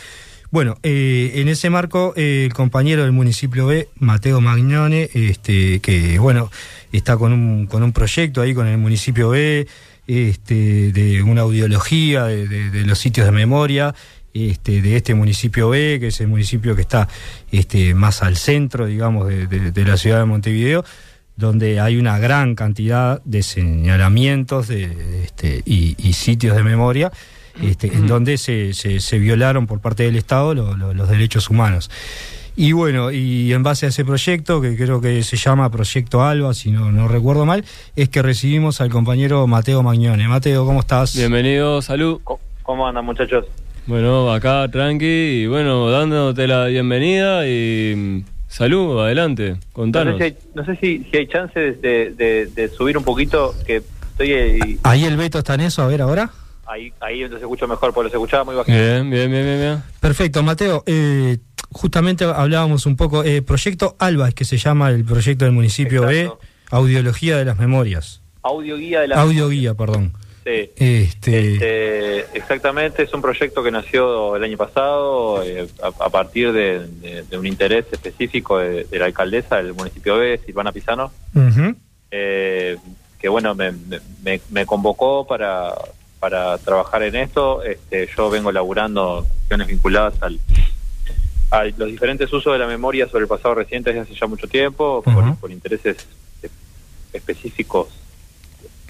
Bueno, eh, en ese marco, eh, el compañero del municipio B, Mateo Magnone, este, que bueno, está con un, con un proyecto ahí con el municipio B, este, de una audiología de, los sitios de memoria, este, de este municipio B, que es el municipio que está este, más al centro, digamos, de, la ciudad de Montevideo, donde hay una gran cantidad de señalamientos de, este, y sitios de memoria este, en donde se, se- se violaron por parte del Estado lo- lo- los derechos humanos. Y bueno, y en base a ese proyecto, que creo que se llama Proyecto Alba, si no, no recuerdo mal, es que recibimos al compañero Mateo Magnone. Mateo, ¿cómo estás? Bienvenido, salud. ¿Cómo andan, muchachos? Bueno, acá tranqui y bueno, dándote la bienvenida y mm, salud, adelante, No contanos. sé si hay, no sé si, si hay chance de, de- de subir un poquito, que estoy ahí, Ahí el Beto está en eso, a ver ahora. Ahí, ahí donde se escucha mejor, porque los escuchaba muy bajito. Bien, bien, bien, bien, bien. Perfecto, Mateo. eh, justamente hablábamos un poco, eh, Proyecto Alba es que se llama el proyecto del municipio Exacto. B, Audiología de las Memorias. Audio guía de la... Audio guía, perdón. Sí. Este, Este, exactamente, es un proyecto que nació el año pasado eh, a, a partir de, de- de un interés específico de, de la alcaldesa del municipio B, Silvana Pisano, eh, que bueno, me, me- me convocó para, para trabajar en esto. Este, yo vengo laburando cuestiones vinculadas al, a los diferentes usos de la memoria sobre el pasado reciente desde hace ya mucho tiempo, por, por intereses específicos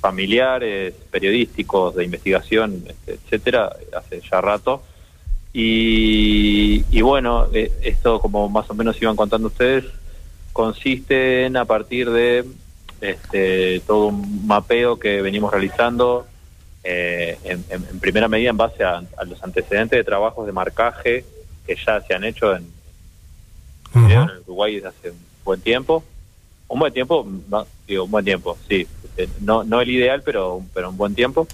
familiares, periodísticos, de investigación, este, etcétera, hace ya rato. Y, y bueno, eh, esto como más o menos iban contando ustedes, consiste en a partir de este, todo un mapeo que venimos realizando eh, en, primera medida en base a, a los antecedentes de trabajos de marcaje que ya se han hecho en, Uruguay desde hace un buen tiempo. Un buen tiempo, no, digo, un buen tiempo, sí. Este, no, no el ideal, pero, pero un buen tiempo.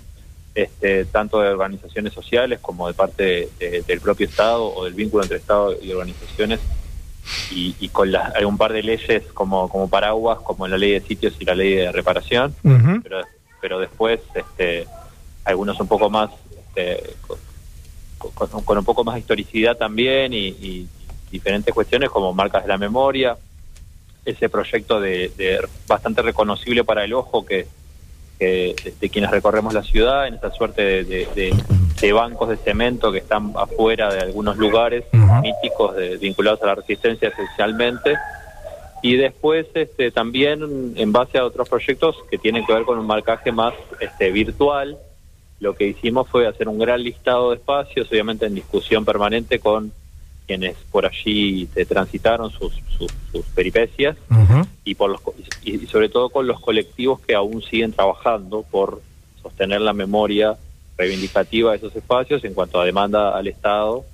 Este, tanto de organizaciones sociales como de parte de- del propio Estado o del vínculo entre Estado y organizaciones y, y con las, hay un par de leyes como, como paraguas, como la ley de sitios y la ley de reparación, pero, pero después este, algunos un poco más, este, con, con- con un poco más de historicidad también y, y diferentes cuestiones como marcas de la memoria, ese proyecto de, de bastante reconocible para el ojo que, que de, de quienes recorremos la ciudad, en esa suerte de, bancos de cemento que están afuera de algunos lugares míticos de- vinculados a la resistencia esencialmente. Y después este, también en base a otros proyectos que tienen que ver con un marcaje más este, virtual, lo que hicimos fue hacer un gran listado de espacios, obviamente en discusión permanente con quienes por allí eh, transitaron sus, sus, sus peripecias y por los y, sobre todo con los colectivos que aún siguen trabajando por sostener la memoria reivindicativa de esos espacios en cuanto a demanda al Estado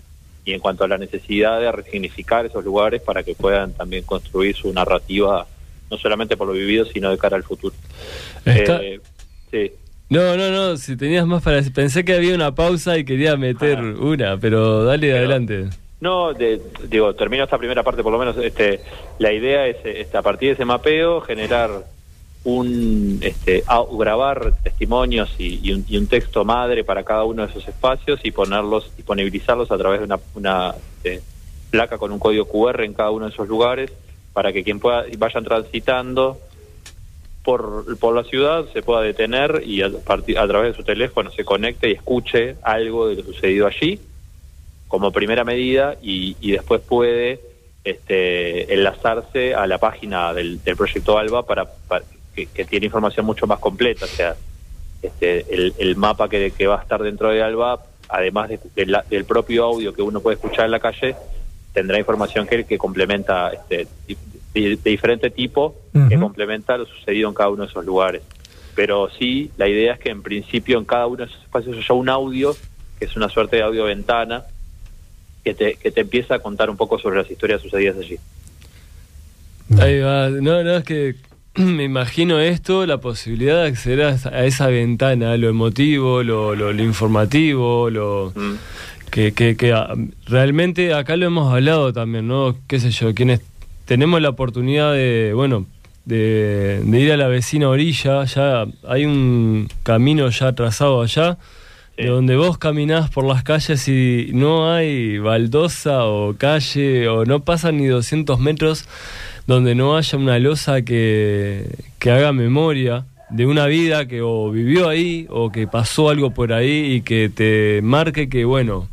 y en cuanto a la necesidad de resignificar esos lugares para que puedan también construir su narrativa no solamente por lo vivido sino de cara al futuro. Eh, sí. No, no, no, si tenías más para. Pensé que había una pausa y quería meter una, pero dale adelante. No, de- digo, termino esta primera parte, por lo menos, este, la idea es, este, a partir de ese mapeo, generar un, este, grabar testimonios y, y un, y un texto madre para cada uno de esos espacios y ponerlos, disponibilizarlos a través de una, una este, placa con un código QR en cada uno de esos lugares para que quien pueda, vayan transitando por, por la ciudad se pueda detener y a, a través de su teléfono se conecte y escuche algo de lo sucedido allí como primera medida y, y después puede este, enlazarse a la página del, del proyecto ALBA para, que, tiene información mucho más completa, o sea, este, el, el mapa que, que va a estar dentro de ALBA, además de- del propio audio que uno puede escuchar en la calle, tendrá información que, que complementa este, de, de diferente tipo, que complementa lo sucedido en cada uno de esos lugares. Pero sí, la idea es que en principio en cada uno de esos espacios haya un audio, que es una suerte de audio ventana, que te, que te empieza a contar un poco sobre las historias sucedidas allí. Ahí va. No, no, es que me imagino esto, la posibilidad de acceder a esa, a esa ventana, lo emotivo, lo, lo, lo informativo, lo... Que, que, que ah, realmente acá lo hemos hablado también, ¿no? Qué sé yo, quienes tenemos la oportunidad de, bueno, de, de ir a la vecina orilla, ya hay un camino ya trazado allá, de donde vos caminás por las calles y no hay baldosa o calle o no pasan ni 200 metros donde no haya una losa que, que haga memoria de una vida que o vivió ahí o que pasó algo por ahí y que te marque que, bueno,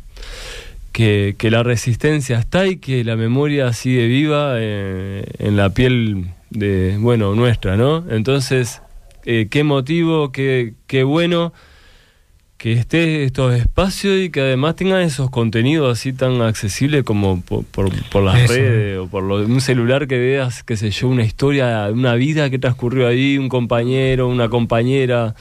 que, que la resistencia está y que la memoria sigue viva eh, en la piel de, bueno, nuestra, ¿no? Entonces, eh, qué motivo, qué, qué bueno que esté estos espacios y que además tengan esos contenidos así tan accesibles como por, por, por las Eso. redes o por lo- un celular que veas, qué sé yo, una historia, una vida que transcurrió ahí, un compañero, una compañera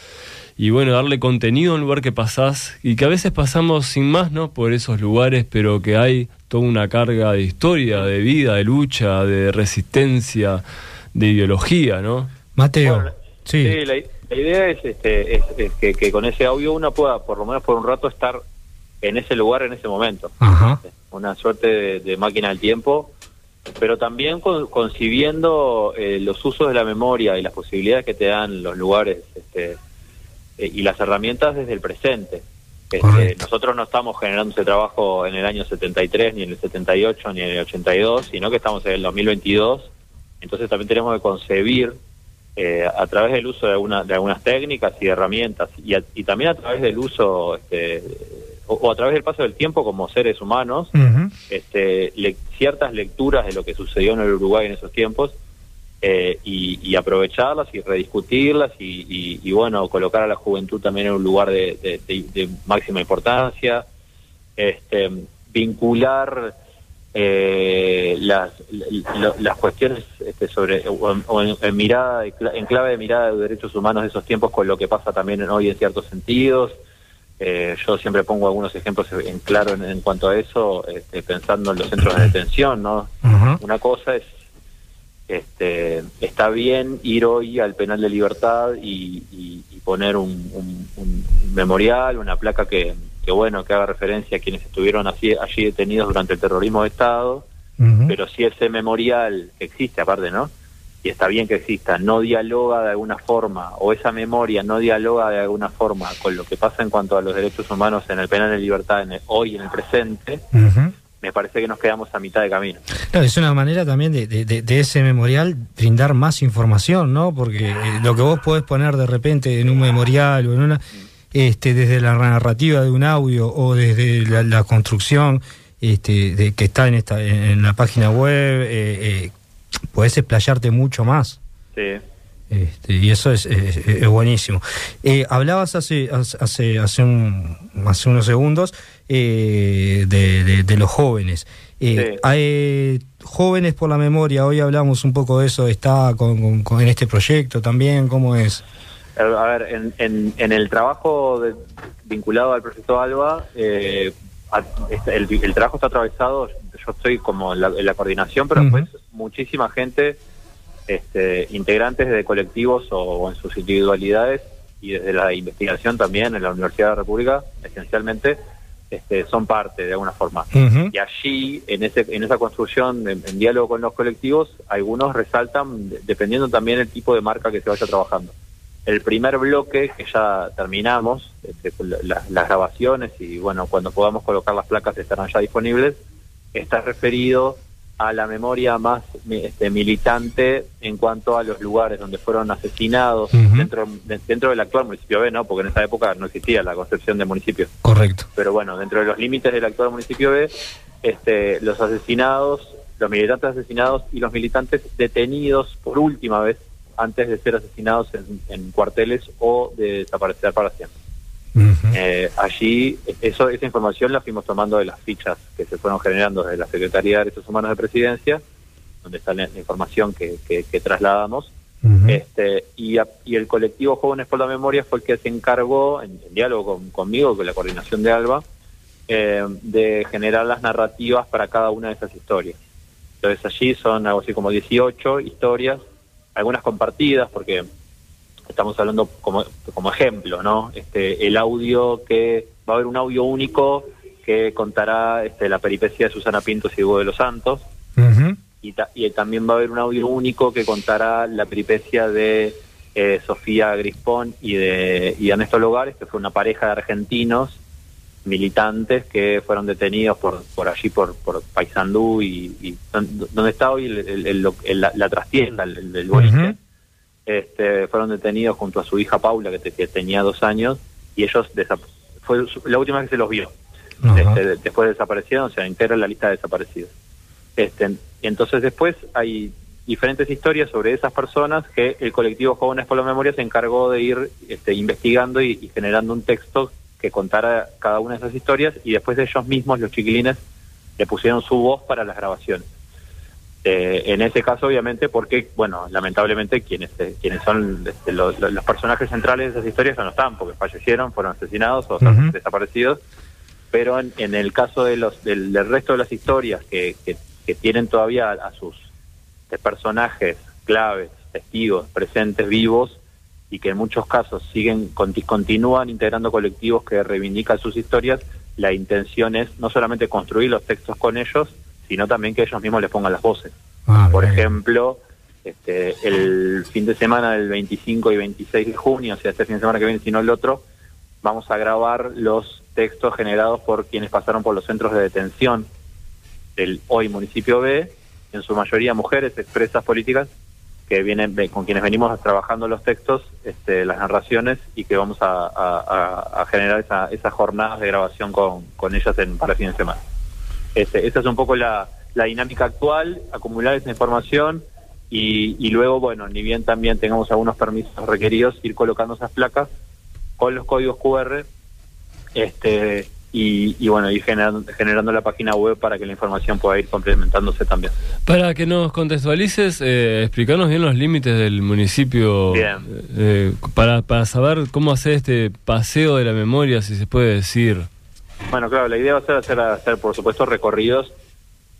y bueno, darle contenido a un lugar que pasás y que a veces pasamos sin más, ¿no? Por esos lugares, pero que hay toda una carga de historia, de vida, de lucha, de resistencia, de ideología, ¿no? Mateo, sí. Sí, la, la idea es, este, es, es que, que con ese audio uno pueda, por lo menos por un rato, estar en ese lugar en ese momento. Ajá. Una suerte de, de máquina del tiempo, pero también con- concibiendo eh, los usos de la memoria y las posibilidades que te dan los lugares este, eh, y las herramientas desde el presente. Este, nosotros no estamos generando ese trabajo en el año 73, ni en el 78, ni en el 82, sino que estamos en el 2022. Entonces también tenemos que concebir eh, a través del uso de, alguna- de algunas técnicas y herramientas y, a- y también a través del uso este, o, o a través del paso del tiempo como seres humanos este, le- ciertas lecturas de lo que sucedió en el Uruguay en esos tiempos eh, y, y aprovecharlas y rediscutirlas y, y- y, bueno, colocar a la juventud también en un lugar de, de- de- de máxima importancia, este, vincular eh, las, la- las cuestiones este, sobre o, en- o en, en mirada en clave de mirada de derechos humanos de esos tiempos con lo que pasa también hoy en ciertos sentidos. Eh, yo siempre pongo algunos ejemplos en claro en, en cuanto a eso, este, pensando en los centros de detención, ¿no? Una cosa es, este, está bien ir hoy al penal de libertad y, y- y poner un, un- un memorial, una placa que, que, bueno, que haga referencia a quienes estuvieron así, allí detenidos durante el terrorismo de Estado, pero si ese memorial que existe aparte, ¿no? Y está bien que exista, no dialoga de alguna forma, o esa memoria no dialoga de alguna forma con lo que pasa en cuanto a los derechos humanos en el penal de libertad en el- hoy en el presente, me parece que nos quedamos a mitad de camino. Claro, es una manera también de, de- de- ese memorial brindar más información, ¿no? Porque eh, lo que vos podés poner de repente en un memorial o en una, este, desde la narrativa de un audio o desde la, la construcción este, de, que está en esta en, en la página web, eh, eh, podés explayarte mucho más. Sí. Este, y eso es, es- es buenísimo. Eh, hablabas hace, hace, hace, un- hace unos segundos eh, de, de- de los jóvenes. Eh, hay jóvenes por la memoria, hoy hablamos un poco de eso, está con, con- con- en este proyecto también, ¿cómo es? A ver, en, en, en el trabajo de- vinculado al proyecto ALBA, eh, a- el, el trabajo está atravesado, yo estoy como en la, en la coordinación, pero después muchísima gente, este, integrantes de colectivos o, en sus individualidades y desde la investigación también en la Universidad de la República, esencialmente, este, son parte de alguna forma. Ujú. Y allí, en, ese, en esa construcción, en, en diálogo con los colectivos, algunos resaltan, de- dependiendo también el tipo de marca que se vaya trabajando. El primer bloque, que ya terminamos, este, la- las grabaciones y bueno, cuando podamos colocar las placas estarán ya disponibles, está referido a la memoria más este, militante en cuanto a los lugares donde fueron asesinados dentro, de- dentro del actual municipio B, ¿no? Porque en esa época no existía la concepción de municipio Correcto. pero bueno, dentro de los límites del actual municipio B, este, los asesinados, los militantes asesinados y los militantes detenidos por última vez antes de ser asesinados en, en cuarteles o de desaparecer para siempre. Eh, allí, eso, esa información la fuimos tomando de las fichas que se fueron generando desde la Secretaría de Derechos Humanos de Presidencia, donde está la, la información que, que- que trasladamos. este, y, a- y el colectivo Jóvenes por la Memoria fue el que se encargó, en, en diálogo con- conmigo, con la coordinación de ALBA, eh, de generar las narrativas para cada una de esas historias. Entonces allí son algo así como 18 historias, algunas compartidas, porque estamos hablando como, como ejemplo, ¿no? Este, el audio que va a haber un audio único que contará este, la peripecia de Susana Pintos y Hugo de los Santos, y, ta- y también va a haber un audio único que contará la peripecia de eh, Sofía Grispón y de y Ernesto Logares, que fue una pareja de argentinos militantes que fueron detenidos por por allí, por, por Paysandú y, y don- donde está hoy el- el- el- la, la trastienda el, boliche. Este, fueron detenidos junto a su hija Paula, que, te- que tenía dos años, y ellos fue la última vez que se los vio. Este, de- después desaparecieron, o sea, integra la lista de desaparecidos. Este, y entonces después hay diferentes historias sobre esas personas que el colectivo Jóvenes por la Memoria se encargó de ir este, investigando y, y generando un texto que contara cada una de esas historias y después ellos mismos, los chiquilines, le pusieron su voz para las grabaciones. Eh, en ese caso, obviamente, porque, bueno, lamentablemente quienes eh, quienes son este, lo- lo- los personajes centrales de esas historias ya no están, porque fallecieron, fueron asesinados o desaparecidos. Pero en, en el caso de los del, del resto de las historias que, que, que tienen todavía a, sus eh, personajes claves, testigos, presentes, vivos, y que en muchos casos siguen conti- continúan integrando colectivos que reivindican sus historias, la intención es no solamente construir los textos con ellos, sino también que ellos mismos les pongan las voces. Por ejemplo, este, el fin de semana del 25 y 26 de junio, o sea, este fin de semana que viene, sino el otro, vamos a grabar los textos generados por quienes pasaron por los centros de detención del hoy municipio B, en su mayoría mujeres expresas políticas que vienen con quienes venimos trabajando los textos, este, las narraciones y que vamos a, a- a- a generar esa, esas jornadas de grabación con, con ellas en, para fin de semana. Este, esa es un poco la, la dinámica actual, acumular esa información y, y luego, bueno, ni bien también tengamos algunos permisos requeridos, ir colocando esas placas con los códigos QR este y, y bueno, ir generando, generando la página web para que la información pueda ir complementándose también. Para que nos contextualices, eh, explicarnos bien los límites del municipio, eh, para, para saber cómo hacer este paseo de la memoria, si se puede decir. Bueno, claro, la idea va a ser hacer, hacer por supuesto, recorridos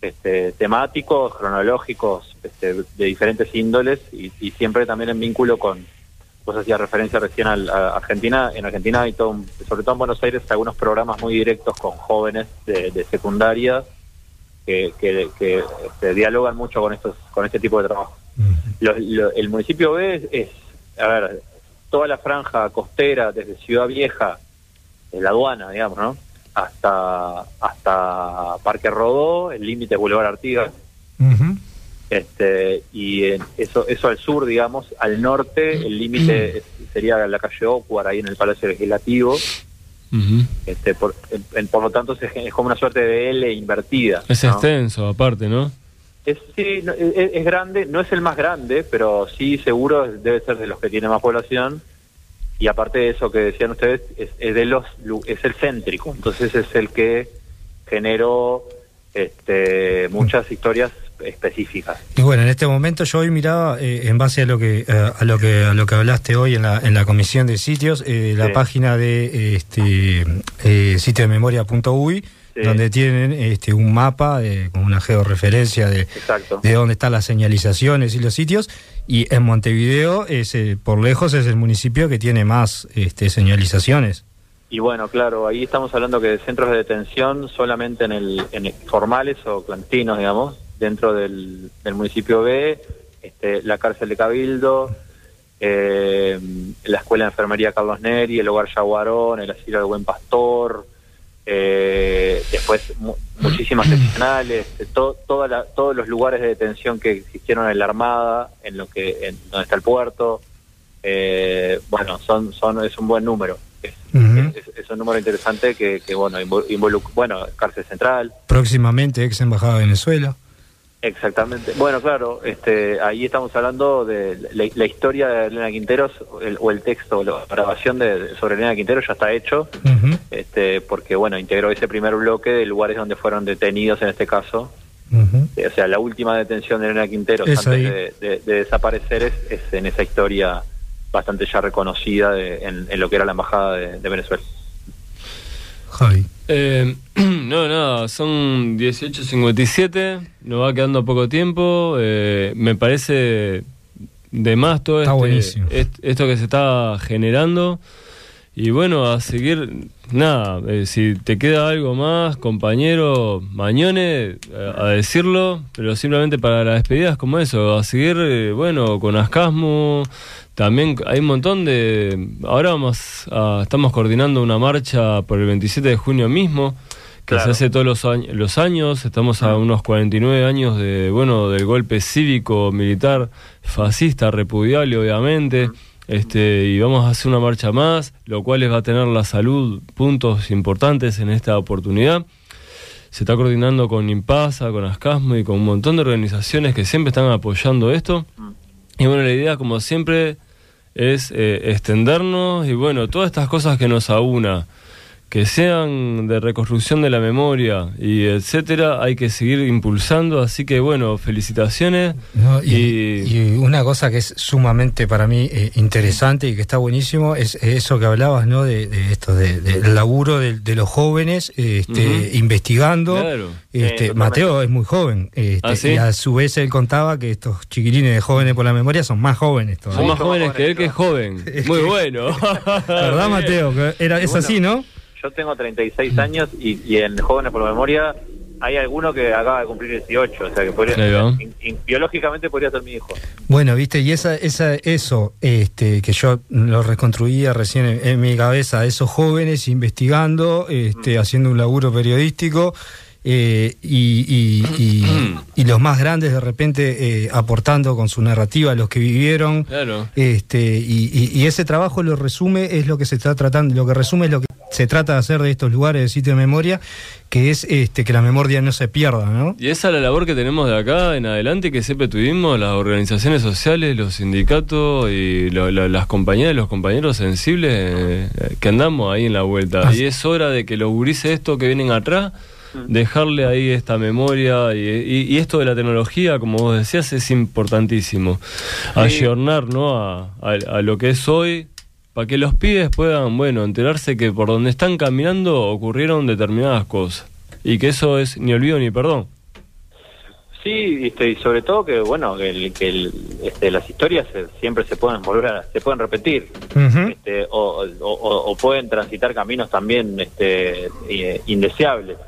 este, temáticos, cronológicos, este, de diferentes índoles y, y siempre también en vínculo con, vos hacías referencia recién al- a Argentina, en Argentina hay todo, un- sobre todo en Buenos Aires, algunos programas muy directos con jóvenes de, de secundaria que, que, que, este, dialogan mucho con estos con este tipo de trabajo. Lo- lo- el municipio B es, es, a ver, toda la franja costera desde Ciudad Vieja, la aduana, digamos, ¿no? Hasta hasta Parque Rodó, el límite es Boulevard Artigas, este y en- eso eso al sur, digamos, al norte el límite sería la calle Ocuar, ahí en el Palacio Legislativo, este por, en- en- por lo tanto es, es como una suerte de L invertida. Es ¿no? extenso, aparte, ¿no? Es, sí, no, es, es grande, no es el más grande, pero sí seguro debe ser de los que tiene más población. Y aparte de eso que decían ustedes, es, es de los es el céntrico, entonces es el que generó este, muchas historias específicas. Y bueno, en este momento yo hoy miraba, eh, en base a lo que eh, a lo que a lo que hablaste hoy en la, en la comisión de sitios, eh, la Sí. página de este eh, sitio de memoria.uy, Sí. donde tienen este un mapa eh, con una georreferencia de, Exacto. de dónde están las señalizaciones y los sitios. Y en Montevideo, es, eh, por lejos, es el municipio que tiene más este, señalizaciones. Y bueno, claro, ahí estamos hablando que de centros de detención solamente en el, en formales o clandestinos, digamos, dentro del, municipio B, este, la cárcel de Cabildo, eh, la escuela de enfermería Carlos Neri, el hogar Yaguarón, el asilo del Buen Pastor, eh, después mu- muchísimas seccionales, eh, to- toda la- todos los lugares de detención que existieron en la Armada, en lo que en donde está el puerto, eh, bueno, son, son es un buen número. Es, es- es un número interesante que, que bueno, invo- involu- bueno, cárcel central, Próximamente, ex embajada de Venezuela. Exactamente. Bueno, claro, este, ahí estamos hablando de la, la historia de Elena Quinteros el- o el texto, o la grabación de, sobre Elena Quinteros ya está hecho, este, porque bueno, integró ese primer bloque de lugares donde fueron detenidos en este caso. Eh, O sea, la última detención de Elena Quinteros Es antes de, de- de desaparecer es, es en esa historia bastante ya reconocida de- en, en lo que era la embajada de Venezuela. Javi. Eh, no, nada, son 18.57, nos va quedando poco tiempo. eh, me parece de más todo este- est- esto que se está generando. Y bueno, a seguir, nada, eh, si te queda algo más, compañero Mañone, eh, a decirlo, pero simplemente para las despedidas como eso, a seguir, eh, bueno, con Ascasmo, también hay un montón de... Ahora vamos a- estamos coordinando una marcha por el 27 de junio mismo, que se hace todos los, años- los años, estamos a unos 49 años de, bueno, del golpe cívico, militar, fascista, repudiable obviamente, este, y vamos a hacer una marcha más, lo cual les va a tener la salud puntos importantes en esta oportunidad. Se está coordinando con Impasa, con Ascasmo y con un montón de organizaciones que siempre están apoyando esto. Y bueno, la idea, como siempre, es eh, extendernos y bueno, todas estas cosas que nos aúna, que sean de reconstrucción de la memoria y etcétera, hay que seguir impulsando. Así que bueno, felicitaciones. No, y, y una cosa que es sumamente para mí eh, interesante y que está buenísimo es eso que hablabas, ¿no? De, de esto, de- del laburo de, de los jóvenes este, investigando. Claro. Este, Mateo es muy joven este, ¿Ah, sí? y a su vez él contaba que estos chiquilines de jóvenes por la memoria son más jóvenes todavía. Son más jóvenes que él, que es joven. Muy bueno. ¿Verdad, Mateo? Que era, es Bueno, así, ¿no? Yo tengo 36 años y, y en Jóvenes por la Memoria hay alguno que acaba de cumplir 18, o sea que podría, in- in- biológicamente podría ser mi hijo. Bueno, viste, y esa, esa, eso, este, que yo lo reconstruía recién en, en mi cabeza, esos jóvenes investigando, este, haciendo un laburo periodístico eh, y, y- y- y los más grandes de repente eh, aportando con su narrativa, los que vivieron. Claro. Este, y, ese trabajo lo resume, es lo que se está tratando, lo que resume es lo que se trata de hacer de estos lugares de sitio de memoria, que es este que la memoria no se pierda, ¿no? Y esa es la labor que tenemos de acá en adelante, que siempre tuvimos, las organizaciones sociales, los sindicatos y lo- lo- las compañías, los compañeros sensibles eh, que andamos ahí en la vuelta. Así- Y es hora de que los gurises estos que vienen atrás, dejarle ahí esta memoria y, y- y esto de la tecnología, como vos decías, es importantísimo. Ayornar ¿no? a, a- a lo que es hoy, para que los pibes puedan, bueno, enterarse que por donde están caminando ocurrieron determinadas cosas. Y que eso es ni olvido ni perdón. Sí, este, y sobre todo que bueno que, el- que el- este, las historias se- siempre se pueden volver a, se pueden repetir este, o, o- o- o pueden transitar caminos también este, eh, indeseables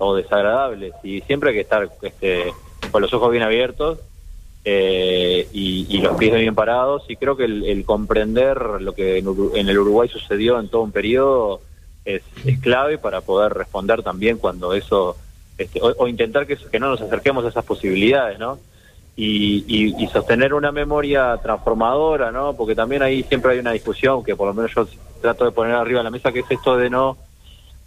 o desagradables y siempre hay que estar este, con los ojos bien abiertos eh, y, los pies bien parados y creo que el, el comprender lo que en, el Uruguay sucedió en todo un periodo es, es clave para poder responder también cuando eso este, o, intentar que, que no nos acerquemos a esas posibilidades, ¿no? Y, y- y sostener una memoria transformadora, ¿no? Porque también ahí siempre hay una discusión que por lo menos yo trato de poner arriba de la mesa, que es esto de no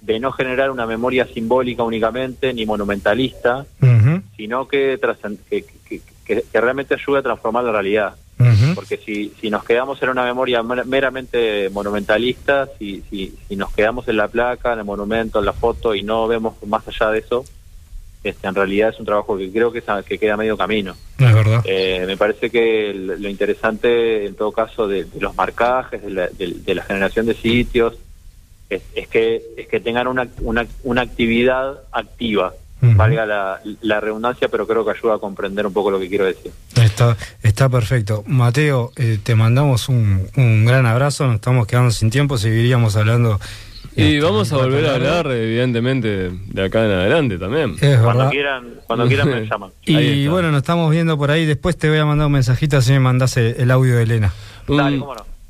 de no generar una memoria simbólica únicamente ni monumentalista, sino que, que, que- que- que realmente ayude a transformar la realidad. Porque si, si nos quedamos en una memoria mer- meramente monumentalista, si, si, si nos quedamos en la placa, en el monumento, en la foto y no vemos más allá de eso, este, en realidad es un trabajo que creo que, está- que queda medio camino. Es verdad. Eh, me parece que lo interesante, en todo caso, de, de los marcajes, de la, de- de la generación de sitios, es, es que es que tengan una, una, una actividad activa, valga la, la redundancia, pero creo que ayuda a comprender un poco lo que quiero decir. Está, está perfecto. Mateo, eh, te mandamos un, un gran abrazo, nos estamos quedando sin tiempo, seguiríamos hablando. Y vamos a volver a hablar, evidentemente, de acá en adelante también. Es Cuando verdad. quieran, cuando quieran me llaman. Y bueno, nos estamos viendo por ahí. Después te voy a mandar un mensajito así me mandás el, el audio de Elena. Un,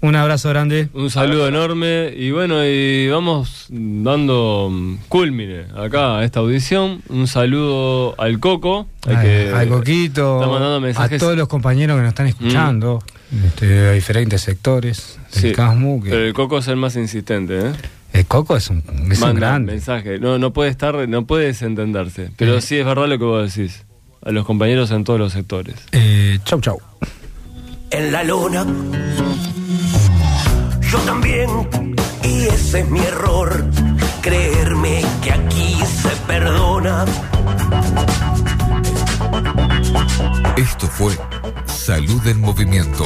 Un abrazo grande. un saludo enorme y bueno, y vamos dando mm, culmine acá a esta audición. Un saludo al Coco, al que al Coquito, está mandando a mensajes. todos los compañeros que nos están escuchando, este, de diferentes sectores del Sí, CASMU. que- Pero el Coco es el más insistente, ¿eh? el Coco es un, es un grande. mensaje. No, no puede estar, no puede desentenderse. Pero sí es verdad lo que vos decís. A los compañeros en todos los sectores. Eh, chau, chau. en la luna. Yo también, y ese es mi error, creerme que aquí se perdona. Esto fue Salud en Movimiento.